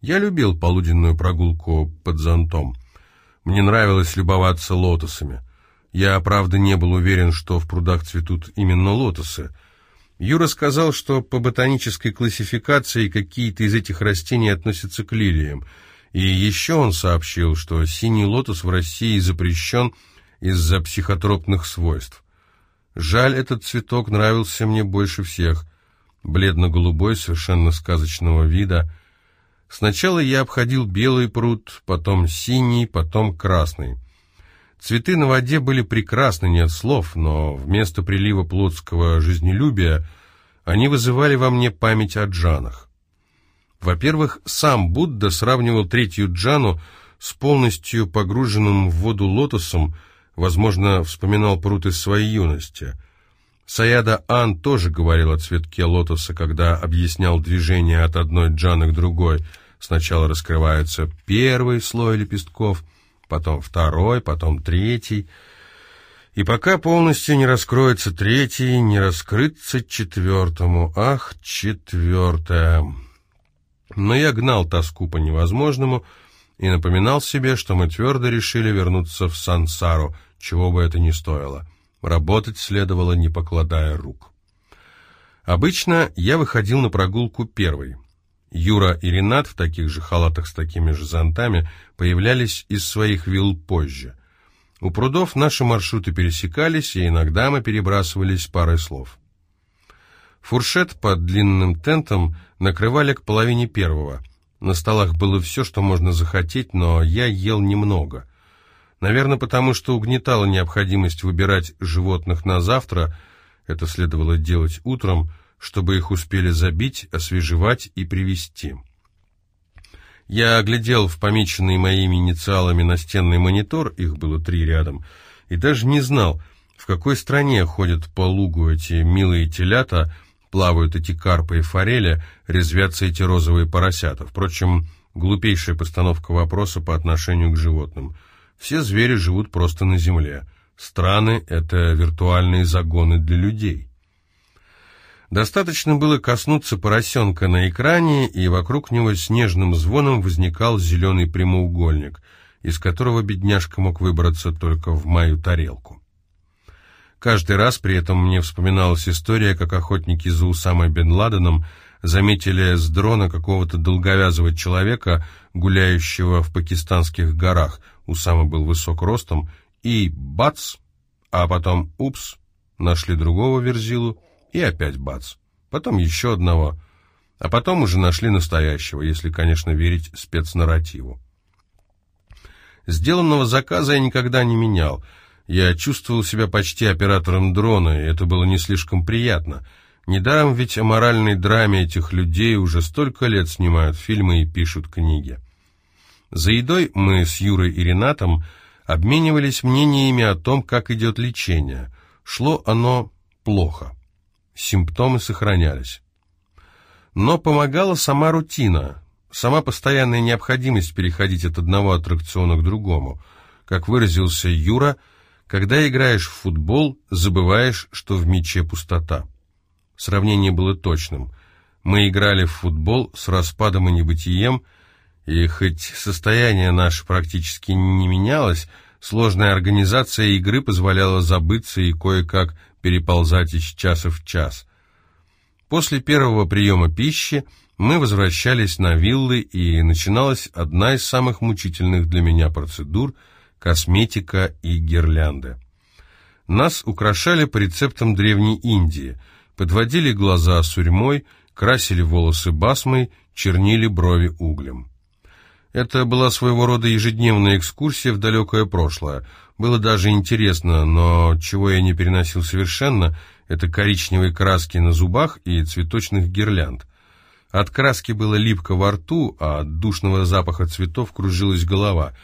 Я любил полуденную прогулку под зонтом. Мне нравилось любоваться лотосами. Я, правда, не был уверен, что в прудах цветут именно лотосы. Юра сказал, что по ботанической классификации какие-то из этих растений относятся к лилиям. И еще он сообщил, что синий лотос в России запрещен из-за психотропных свойств. Жаль, этот цветок нравился мне больше всех. Бледно-голубой, совершенно сказочного вида. Сначала я обходил белый пруд, потом синий, потом красный. Цветы на воде были прекрасны, нет слов, но вместо прилива плотского жизнелюбия они вызывали во мне память о джанах. Во-первых, сам Будда сравнивал третью джану с полностью погруженным в воду лотосом, возможно, вспоминал пруд из своей юности. Саяда Ан тоже говорил о цветке лотоса, когда объяснял движение от одной джаны к другой. Сначала раскрывается первый слой лепестков, потом второй, потом третий. И пока полностью не раскроется третий, не раскрыться четвертому. Ах, четвертое! Но я гнал тоску по невозможному и напоминал себе, что мы твердо решили вернуться в сансару, чего бы это ни стоило. Работать следовало, не покладая рук. Обычно я выходил на прогулку первый. Юра и Ренат в таких же халатах с такими же зонтами появлялись из своих вилл позже. У прудов наши маршруты пересекались, и иногда мы перебрасывались парой слов. Фуршет под длинным тентом накрывали к половине первого. На столах было все, что можно захотеть, но я ел немного. Наверное, потому что угнетала необходимость выбирать животных на завтра, это следовало делать утром, чтобы их успели забить, освежевать и привести. Я оглядел в помеченный моими инициалами настенный монитор, их было три рядом, и даже не знал, в какой стране ходят по лугу эти милые телята, плавают эти карпы и форели, резвятся эти розовые поросята. Впрочем, глупейшая постановка вопроса по отношению к животным. Все звери живут просто на земле. Страны — это виртуальные загоны для людей. Достаточно было коснуться поросенка на экране, и вокруг него снежным звоном возникал зеленый прямоугольник, из которого бедняжка мог выбраться только в мою тарелку. Каждый раз при этом мне вспоминалась история, как охотники за Усамой бен Ладеном заметили с дрона какого-то долговязого человека, гуляющего в пакистанских горах. Усама был высок ростом, и бац, а потом упс, нашли другого верзилу, и опять бац. Потом еще одного. А потом уже нашли настоящего, если, конечно, верить спецнарративу. Сделанного заказа я никогда не менял. Я чувствовал себя почти оператором дрона, и это было не слишком приятно. Недаром ведь о моральной драме этих людей уже столько лет снимают фильмы и пишут книги. За едой мы с Юрой и Ренатом обменивались мнениями о том, как идет лечение. Шло оно плохо симптомы сохранялись. Но помогала сама рутина, сама постоянная необходимость переходить от одного аттракциона к другому. Как выразился Юра, когда играешь в футбол, забываешь, что в мяче пустота. Сравнение было точным. Мы играли в футбол с распадом и небытием, и хоть состояние наше практически не менялось, сложная организация игры позволяла забыться и кое-как переползать из часа в час. После первого приема пищи мы возвращались на виллы, и начиналась одна из самых мучительных для меня процедур – косметика и гирлянды. Нас украшали по рецептам Древней Индии, подводили глаза сурьмой, красили волосы басмой, чернили брови углем. Это была своего рода ежедневная экскурсия в далекое прошлое. Было даже интересно, но чего я не переносил совершенно, это коричневые краски на зубах и цветочных гирлянд. От краски было липко во рту, а от душного запаха цветов кружилась голова.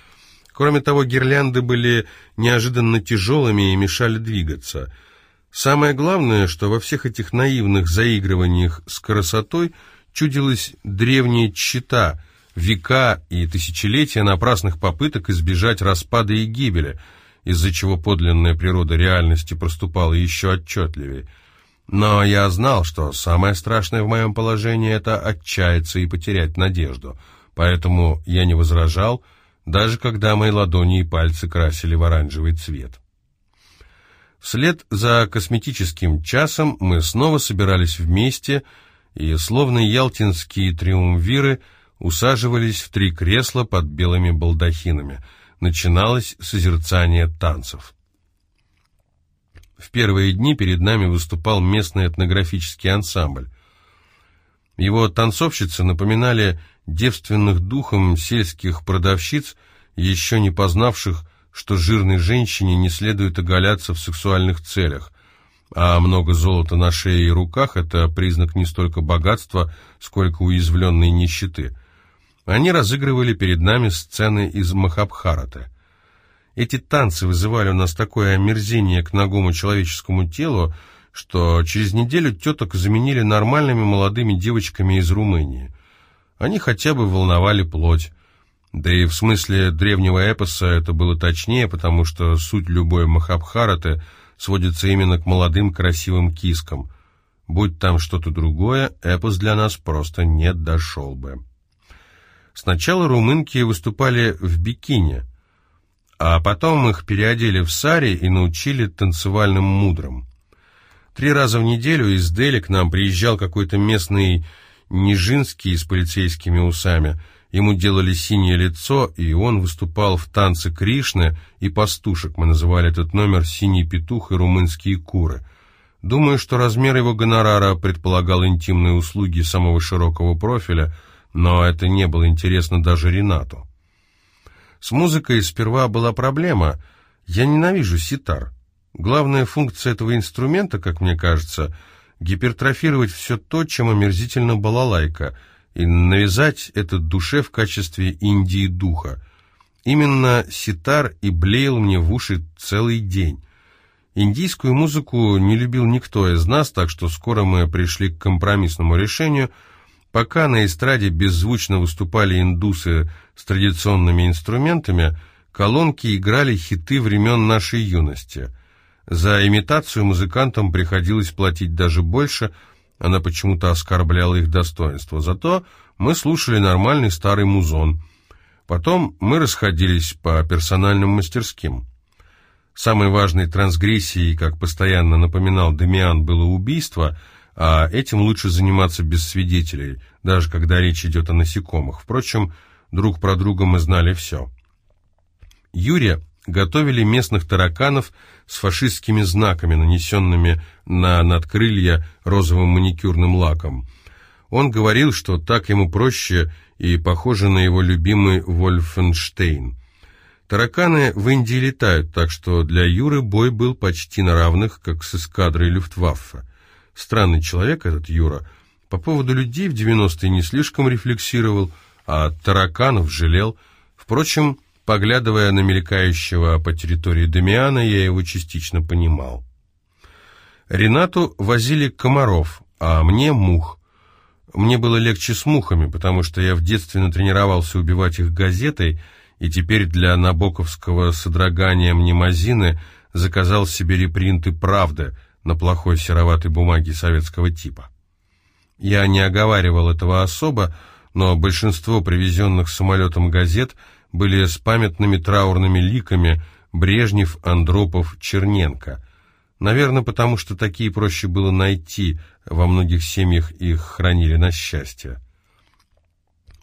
Кроме того, гирлянды были неожиданно тяжелыми и мешали двигаться. Самое главное, что во всех этих наивных заигрываниях с красотой чудилась древняя чита — века и тысячелетия напрасных попыток избежать распада и гибели, из-за чего подлинная природа реальности проступала еще отчетливее. Но я знал, что самое страшное в моем положении — это отчаяться и потерять надежду. поэтому я не возражал, даже когда мои ладони и пальцы красили в оранжевый цвет. Вслед за косметическим часом мы снова собирались вместе и, словно ялтинские триумвиры, усаживались в три кресла под белыми балдахинами. Начиналось созерцание танцев. В первые дни перед нами выступал местный этнографический ансамбль. Его танцовщицы напоминали девственных духом сельских продавщиц, еще не познавших, что жирной женщине не следует оголяться в сексуальных целях, а много золота на шее и руках – это признак не столько богатства, сколько уязвленной нищеты. Они разыгрывали перед нами сцены из Махабхараты. Эти танцы вызывали у нас такое омерзение к ногому человеческому телу, что через неделю теток заменили нормальными молодыми девочками из Румынии. Они хотя бы волновали плоть. Да и в смысле древнего эпоса это было точнее, потому что суть любой Махабхараты сводится именно к молодым красивым кискам. Будь там что-то другое, эпос для нас просто не дошел бы. Сначала румынки выступали в бикини, а потом их переодели в сари и научили танцевальным мудрам. Три раза в неделю из Дели к нам приезжал какой-то местный Нижинский с полицейскими усами. Ему делали синее лицо, и он выступал в танце Кришны и пастушек. Мы называли этот номер «Синий петух» и «Румынские куры». Думаю, что размер его гонорара предполагал интимные услуги самого широкого профиля, но это не было интересно даже Ренату. С музыкой сперва была проблема. Я ненавижу ситар. Главная функция этого инструмента, как мне кажется — гипертрофировать все то, чем омерзительно балалайка, и навязать это душе в качестве Индии духа. Именно ситар и блеял мне в уши целый день. Индийскую музыку не любил никто из нас, так что скоро мы пришли к компромиссному решению. Пока на эстраде беззвучно выступали индусы с традиционными инструментами, колонки играли хиты времен нашей юности — за имитацию музыкантам приходилось платить даже больше, она почему-то оскорбляла их достоинство. Зато мы слушали нормальный старый музон. Потом мы расходились по персональным мастерским. Самой важной трансгрессией, как постоянно напоминал Демиан, было убийство, а этим лучше заниматься без свидетелей, даже когда речь идет о насекомых. Впрочем, друг про друга мы знали все. Юрия готовили местных тараканов с фашистскими знаками, нанесенными на надкрылья розовым маникюрным лаком. Он говорил, что так ему проще и похоже на его любимый Вольфенштейн. Тараканы в Индии летают, так что для Юры бой был почти на равных, как с эскадрой Люфтваффе. Странный человек этот Юра. По поводу людей в 90-е не слишком рефлексировал, а тараканов жалел. Впрочем, Поглядывая на мелькающего по территории Дамиана, я его частично понимал. Ренату возили комаров, а мне мух. Мне было легче с мухами, потому что я в детстве натренировался убивать их газетой, и теперь для набоковского содрогания мнемозины заказал себе репринты «Правды» на плохой сероватой бумаге советского типа. Я не оговаривал этого особо, но большинство привезенных самолетом газет – были с памятными траурными ликами Брежнев, Андропов, Черненко. Наверное, потому что такие проще было найти, во многих семьях их хранили на счастье.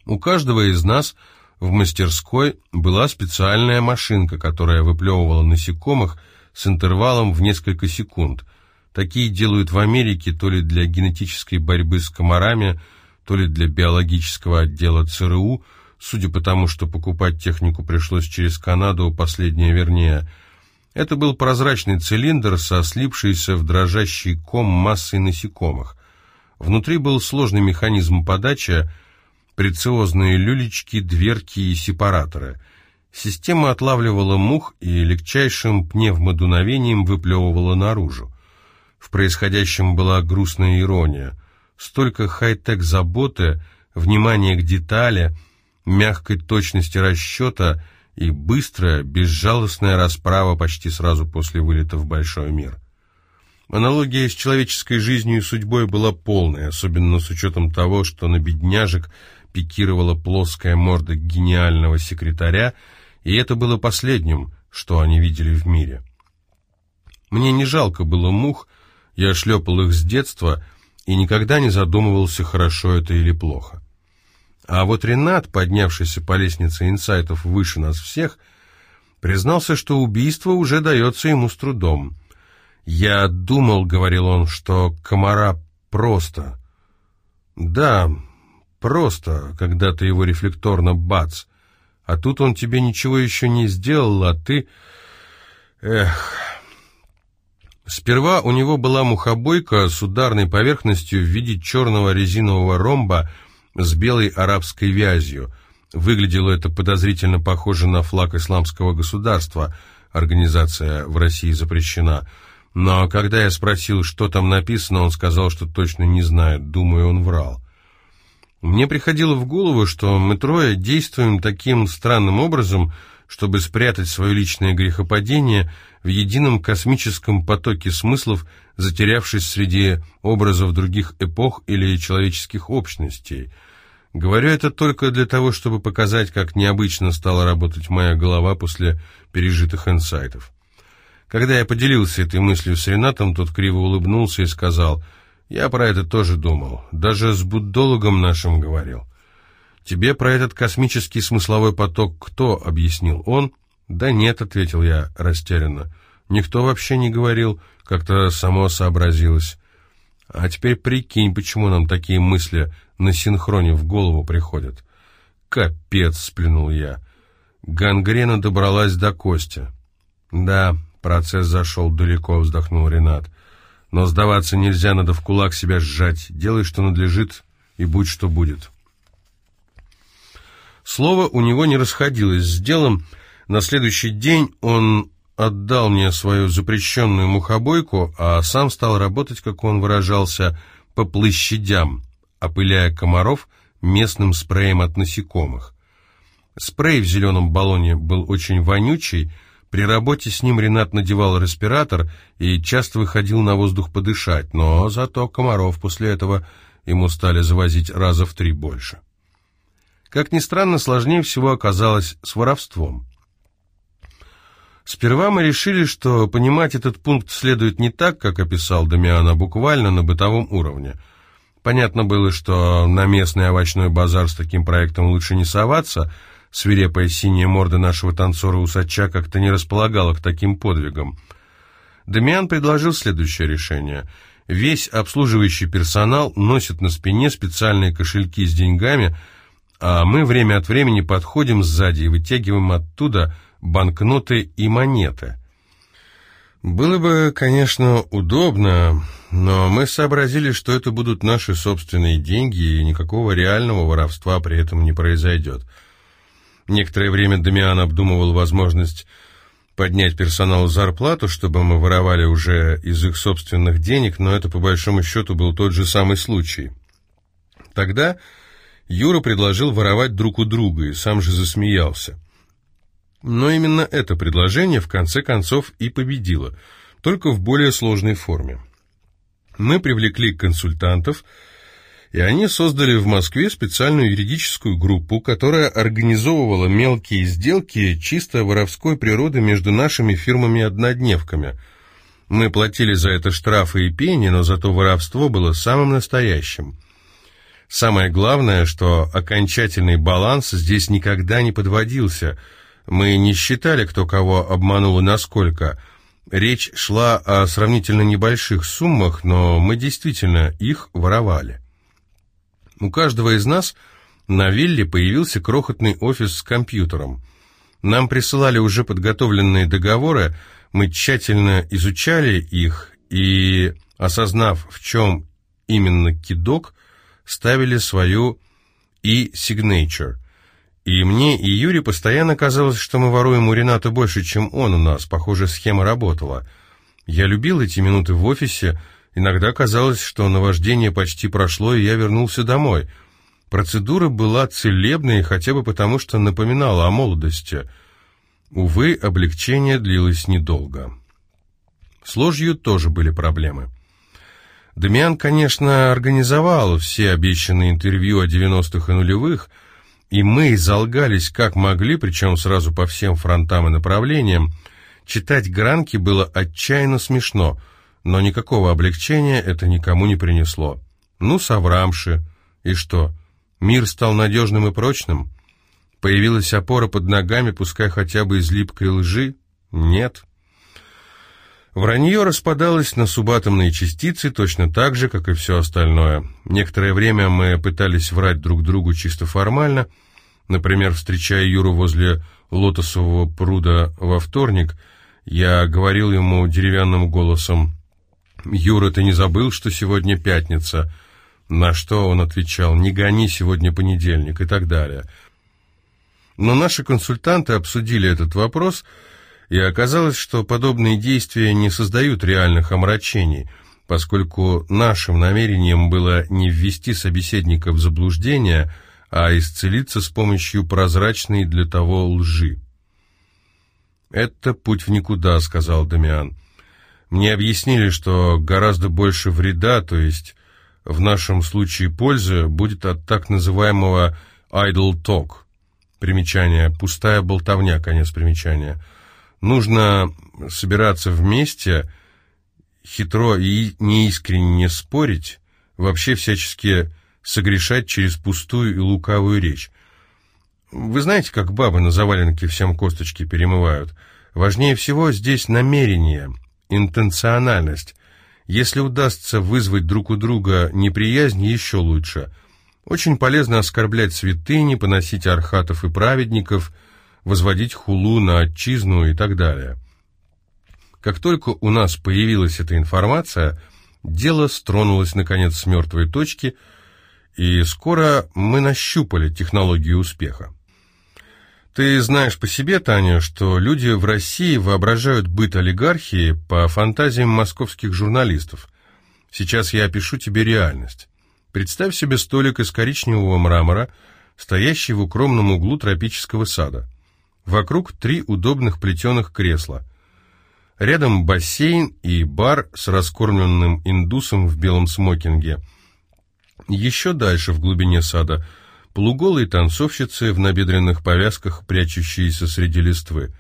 У каждого из нас в мастерской была специальная машинка, которая выплевывала насекомых с интервалом в несколько секунд. Такие делают в Америке то ли для генетической борьбы с комарами, то ли для биологического отдела ЦРУ – судя по тому, что покупать технику пришлось через Канаду, последнее вернее. Это был прозрачный цилиндр со слипшейся в дрожащий ком массой насекомых. Внутри был сложный механизм подачи, прециозные люлечки, дверки и сепараторы. Система отлавливала мух и легчайшим пневмодуновением выплевывала наружу. В происходящем была грустная ирония. Столько хай-тек заботы, внимания к детали — мягкой точности расчета и быстрая, безжалостная расправа почти сразу после вылета в большой мир. Аналогия с человеческой жизнью и судьбой была полной, особенно с учетом того, что на бедняжек пикировала плоская морда гениального секретаря, и это было последним, что они видели в мире. Мне не жалко было мух, я шлепал их с детства и никогда не задумывался, хорошо это или плохо. А вот Ренат, поднявшийся по лестнице инсайтов выше нас всех, признался, что убийство уже дается ему с трудом. «Я думал, — говорил он, — что комара просто. Да, просто, когда ты его рефлекторно бац. А тут он тебе ничего еще не сделал, а ты... Эх... Сперва у него была мухобойка с ударной поверхностью в виде черного резинового ромба с белой арабской вязью. Выглядело это подозрительно похоже на флаг исламского государства. Организация в России запрещена. Но когда я спросил, что там написано, он сказал, что точно не знает. Думаю, он врал. Мне приходило в голову, что мы трое действуем таким странным образом, чтобы спрятать свое личное грехопадение в едином космическом потоке смыслов, затерявшись среди образов других эпох или человеческих общностей. Говорю это только для того, чтобы показать, как необычно стала работать моя голова после пережитых инсайтов. Когда я поделился этой мыслью с Ренатом, тот криво улыбнулся и сказал, «Я про это тоже думал, даже с буддологом нашим говорил». «Тебе про этот космический смысловой поток кто?» — объяснил он. «Да нет», — ответил я растерянно. «Никто вообще не говорил, как-то само сообразилось». «А теперь прикинь, почему нам такие мысли на синхроне в голову приходят». «Капец!» — сплюнул я. Гангрена добралась до кости. «Да, процесс зашел далеко», — вздохнул Ренат. «Но сдаваться нельзя, надо в кулак себя сжать. Делай, что надлежит, и будь что будет». Слово у него не расходилось с делом. На следующий день он отдал мне свою запрещенную мухобойку, а сам стал работать, как он выражался, по площадям, опыляя комаров местным спреем от насекомых. Спрей в зеленом баллоне был очень вонючий, при работе с ним Ренат надевал респиратор и часто выходил на воздух подышать, но зато комаров после этого ему стали завозить раза в три больше. Как ни странно, сложнее всего оказалось с воровством. Сперва мы решили, что понимать этот пункт следует не так, как описал Дамиан, а буквально на бытовом уровне. Понятно было, что на местный овощной базар с таким проектом лучше не соваться, свирепая синяя морда нашего танцора-усача как-то не располагала к таким подвигам. Дамиан предложил следующее решение. Весь обслуживающий персонал носит на спине специальные кошельки с деньгами – а мы время от времени подходим сзади и вытягиваем оттуда банкноты и монеты. Было бы, конечно, удобно, но мы сообразили, что это будут наши собственные деньги, и никакого реального воровства при этом не произойдет. Некоторое время Дамиан обдумывал возможность поднять персоналу зарплату, чтобы мы воровали уже из их собственных денег, но это по большому счету был тот же самый случай. Тогда Юра предложил воровать друг у друга и сам же засмеялся. Но именно это предложение в конце концов и победило, только в более сложной форме. Мы привлекли консультантов, и они создали в Москве специальную юридическую группу, которая организовывала мелкие сделки чисто воровской природы между нашими фирмами-однодневками. Мы платили за это штрафы и пени, но зато воровство было самым настоящим. Самое главное, что окончательный баланс здесь никогда не подводился. Мы не считали, кто кого обманул и насколько. Речь шла о сравнительно небольших суммах, но мы действительно их воровали. У каждого из нас на вилле появился крохотный офис с компьютером. Нам присылали уже подготовленные договоры, мы тщательно изучали их и, осознав, в чем именно кидок, ставили свою e-signature. И мне, и Юре постоянно казалось, что мы воруем у Рената больше, чем он у нас. Похоже, схема работала. Я любил эти минуты в офисе. Иногда казалось, что наваждение почти прошло, и я вернулся домой. Процедура была целебной, хотя бы потому, что напоминала о молодости. Увы, облегчение длилось недолго. С ложью тоже были проблемы. Дамиан, конечно, организовал все обещанные интервью о 90-х и нулевых, и мы залгались как могли, причем сразу по всем фронтам и направлениям. Читать гранки было отчаянно смешно, но никакого облегчения это никому не принесло. Ну, соврамши. И что, мир стал надежным и прочным? Появилась опора под ногами, пускай хотя бы из липкой лжи? Нет. Вранье распадалось на субатомные частицы точно так же, как и все остальное. Некоторое время мы пытались врать друг другу чисто формально. Например, встречая Юру возле лотосового пруда во вторник, я говорил ему деревянным голосом, «Юра, ты не забыл, что сегодня пятница?» На что он отвечал, «Не гони, сегодня понедельник» и так далее. Но наши консультанты обсудили этот вопрос – и оказалось, что подобные действия не создают реальных омрачений, поскольку нашим намерением было не ввести собеседника в заблуждение, а исцелиться с помощью прозрачной для того лжи. «Это путь в никуда», — сказал Дамиан. «Мне объяснили, что гораздо больше вреда, то есть в нашем случае пользы, будет от так называемого «idle talk». Примечание «пустая болтовня», конец примечания — Нужно собираться вместе, хитро и неискренне спорить, вообще всячески согрешать через пустую и лукавую речь. Вы знаете, как бабы на заваленке всем косточки перемывают? Важнее всего здесь намерение, интенциональность. Если удастся вызвать друг у друга неприязнь, еще лучше. Очень полезно оскорблять святыни, поносить архатов и праведников – возводить хулу на отчизну и так далее. Как только у нас появилась эта информация, дело стронулось наконец с мертвой точки, и скоро мы нащупали технологию успеха. Ты знаешь по себе, Таня, что люди в России воображают быт олигархии по фантазиям московских журналистов. Сейчас я опишу тебе реальность. Представь себе столик из коричневого мрамора, стоящий в укромном углу тропического сада. Вокруг три удобных плетеных кресла. Рядом бассейн и бар с раскормленным индусом в белом смокинге. Еще дальше, в глубине сада, полуголые танцовщицы в набедренных повязках, прячущиеся среди листвы.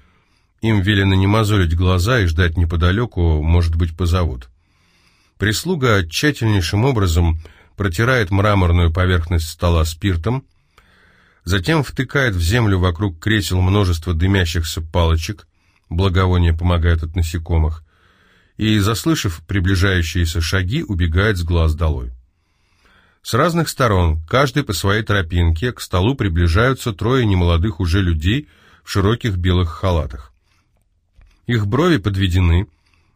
Им велено не мозолить глаза и ждать неподалеку, может быть, позовут. Прислуга тщательнейшим образом протирает мраморную поверхность стола спиртом, затем втыкает в землю вокруг кресел множество дымящихся палочек, благовоние помогает от насекомых, и, заслышав приближающиеся шаги, убегает с глаз долой. С разных сторон, каждый по своей тропинке, к столу приближаются трое немолодых уже людей в широких белых халатах. Их брови подведены,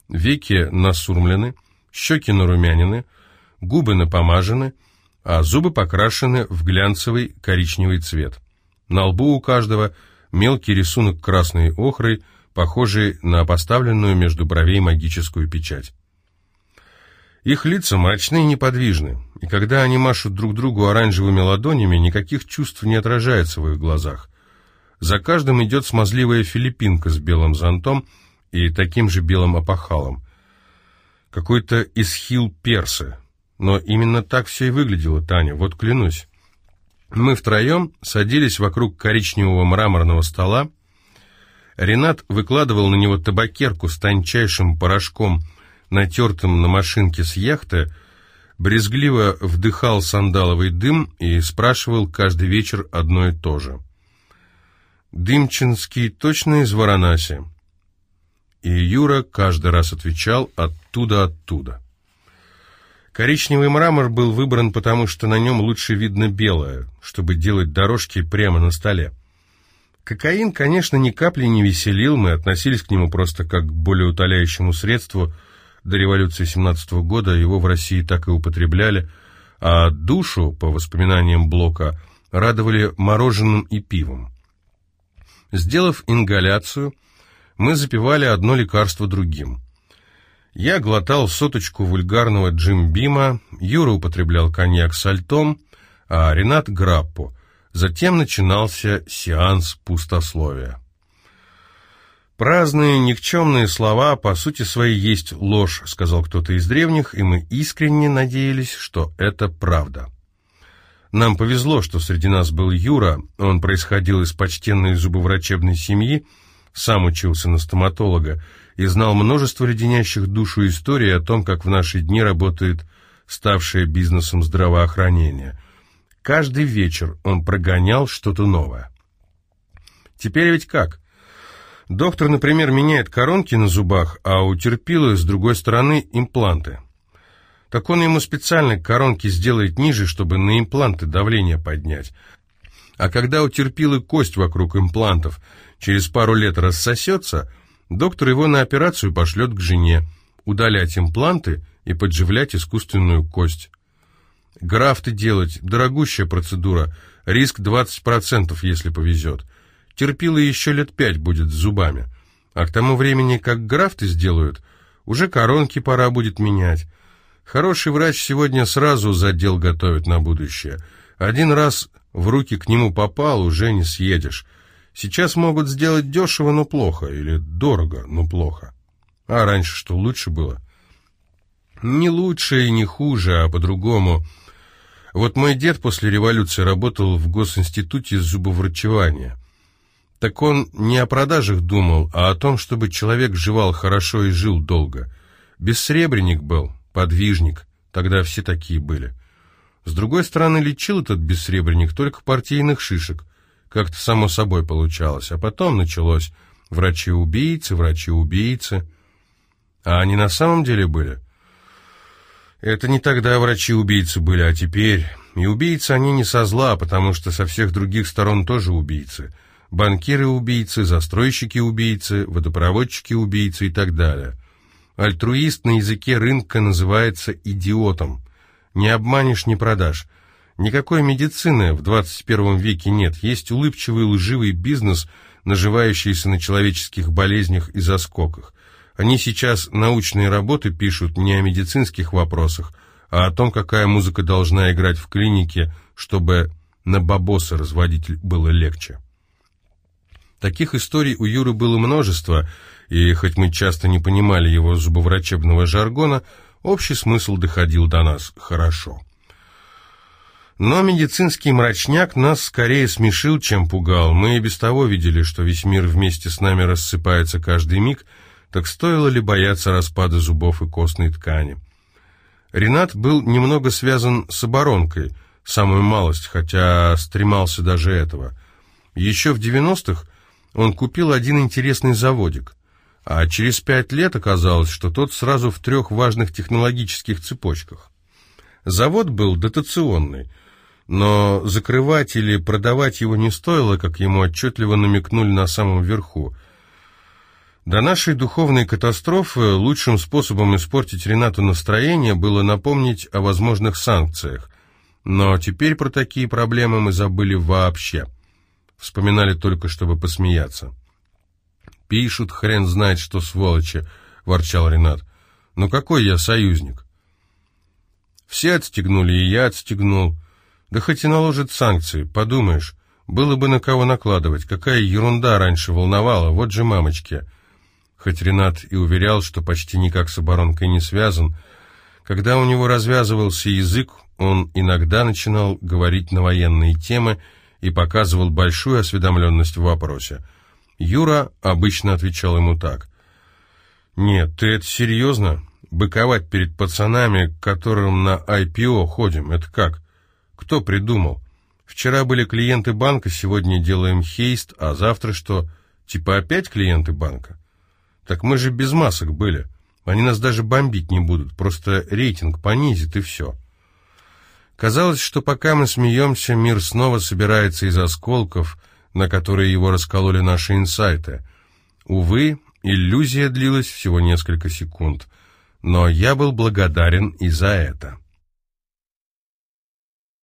веки насурмлены, щеки нарумянины, губы напомажены — а зубы покрашены в глянцевый коричневый цвет. На лбу у каждого мелкий рисунок красной охрой, похожий на поставленную между бровей магическую печать. Их лица мрачны и неподвижны, и когда они машут друг другу оранжевыми ладонями, никаких чувств не отражается в их глазах. За каждым идет смазливая филиппинка с белым зонтом и таким же белым опахалом. Какой-то исхил персы, но именно так все и выглядело, Таня, вот клянусь. Мы втроем садились вокруг коричневого мраморного стола. Ренат выкладывал на него табакерку с тончайшим порошком, натертым на машинке с яхты, брезгливо вдыхал сандаловый дым и спрашивал каждый вечер одно и то же. «Дымчинский точно из Варанаси?» И Юра каждый раз отвечал «оттуда-оттуда». Коричневый мрамор был выбран потому, что на нем лучше видно белое, чтобы делать дорожки прямо на столе. Кокаин, конечно, ни капли не веселил, мы относились к нему просто как к более утоляющему средству. До революции 17 -го года его в России так и употребляли, а душу, по воспоминаниям Блока, радовали мороженым и пивом. Сделав ингаляцию, мы запивали одно лекарство другим – я глотал соточку вульгарного джимбима, Юра употреблял коньяк с альтом, а Ренат — граппу. Затем начинался сеанс пустословия. Праздные, никчемные слова, по сути своей, есть ложь, сказал кто-то из древних, и мы искренне надеялись, что это правда. Нам повезло, что среди нас был Юра, он происходил из почтенной зубоврачебной семьи, сам учился на стоматолога и знал множество леденящих душу историй о том, как в наши дни работает ставшее бизнесом здравоохранение. Каждый вечер он прогонял что-то новое. Теперь ведь как? Доктор, например, меняет коронки на зубах, а у терпилы с другой стороны импланты. Так он ему специально коронки сделает ниже, чтобы на импланты давление поднять. А когда у кость вокруг имплантов через пару лет рассосется, доктор его на операцию пошлет к жене, удалять импланты и подживлять искусственную кость. Графты делать – дорогущая процедура, риск 20%, если повезет – терпила еще лет пять будет с зубами. А к тому времени, как графты сделают, уже коронки пора будет менять. Хороший врач сегодня сразу задел готовит на будущее. Один раз в руки к нему попал, уже не съедешь. Сейчас могут сделать дешево, но плохо, или дорого, но плохо. А раньше что, лучше было? Не лучше и не хуже, а по-другому. Вот мой дед после революции работал в госинституте зубоврачевания. Так он не о продажах думал, а о том, чтобы человек жевал хорошо и жил долго. Бессребренник был, подвижник, тогда все такие были. С другой стороны, лечил этот бессребренник только партийных шишек. Как-то само собой получалось. А потом началось врачи-убийцы, врачи-убийцы. А они на самом деле были? Это не тогда врачи-убийцы были, а теперь. И убийцы они не со зла, потому что со всех других сторон тоже убийцы – банкиры-убийцы, застройщики-убийцы, водопроводчики-убийцы и так далее. Альтруист на языке рынка называется идиотом. Не обманешь, не продашь. Никакой медицины в 21 веке нет. Есть улыбчивый лживый бизнес, наживающийся на человеческих болезнях и заскоках. Они сейчас научные работы пишут не о медицинских вопросах, а о том, какая музыка должна играть в клинике, чтобы на бабосы разводить было легче. Таких историй у Юры было множество, и хоть мы часто не понимали его зубоврачебного жаргона, общий смысл доходил до нас хорошо. Но медицинский мрачняк нас скорее смешил, чем пугал. Мы и без того видели, что весь мир вместе с нами рассыпается каждый миг, так стоило ли бояться распада зубов и костной ткани? Ренат был немного связан с оборонкой, самую малость, хотя стремался даже этого. Еще в 90-х он купил один интересный заводик, а через пять лет оказалось, что тот сразу в трех важных технологических цепочках. Завод был дотационный, но закрывать или продавать его не стоило, как ему отчетливо намекнули на самом верху. До нашей духовной катастрофы лучшим способом испортить Ренату настроение было напомнить о возможных санкциях, но теперь про такие проблемы мы забыли вообще. Вспоминали только, чтобы посмеяться. «Пишут, хрен знает, что сволочи», — ворчал Ренат. «Ну какой я союзник?» Все отстегнули, и я отстегнул. Да хоть и наложат санкции, подумаешь, было бы на кого накладывать. Какая ерунда раньше волновала, вот же мамочки. Хоть Ренат и уверял, что почти никак с оборонкой не связан, когда у него развязывался язык, он иногда начинал говорить на военные темы, и показывал большую осведомленность в вопросе. Юра обычно отвечал ему так. «Нет, ты это серьезно? Быковать перед пацанами, которым на IPO ходим, это как? Кто придумал? Вчера были клиенты банка, сегодня делаем хейст, а завтра что? Типа опять клиенты банка? Так мы же без масок были. Они нас даже бомбить не будут, просто рейтинг понизит и все». Казалось, что пока мы смеемся, мир снова собирается из осколков, на которые его раскололи наши инсайты. Увы, иллюзия длилась всего несколько секунд, но я был благодарен и за это.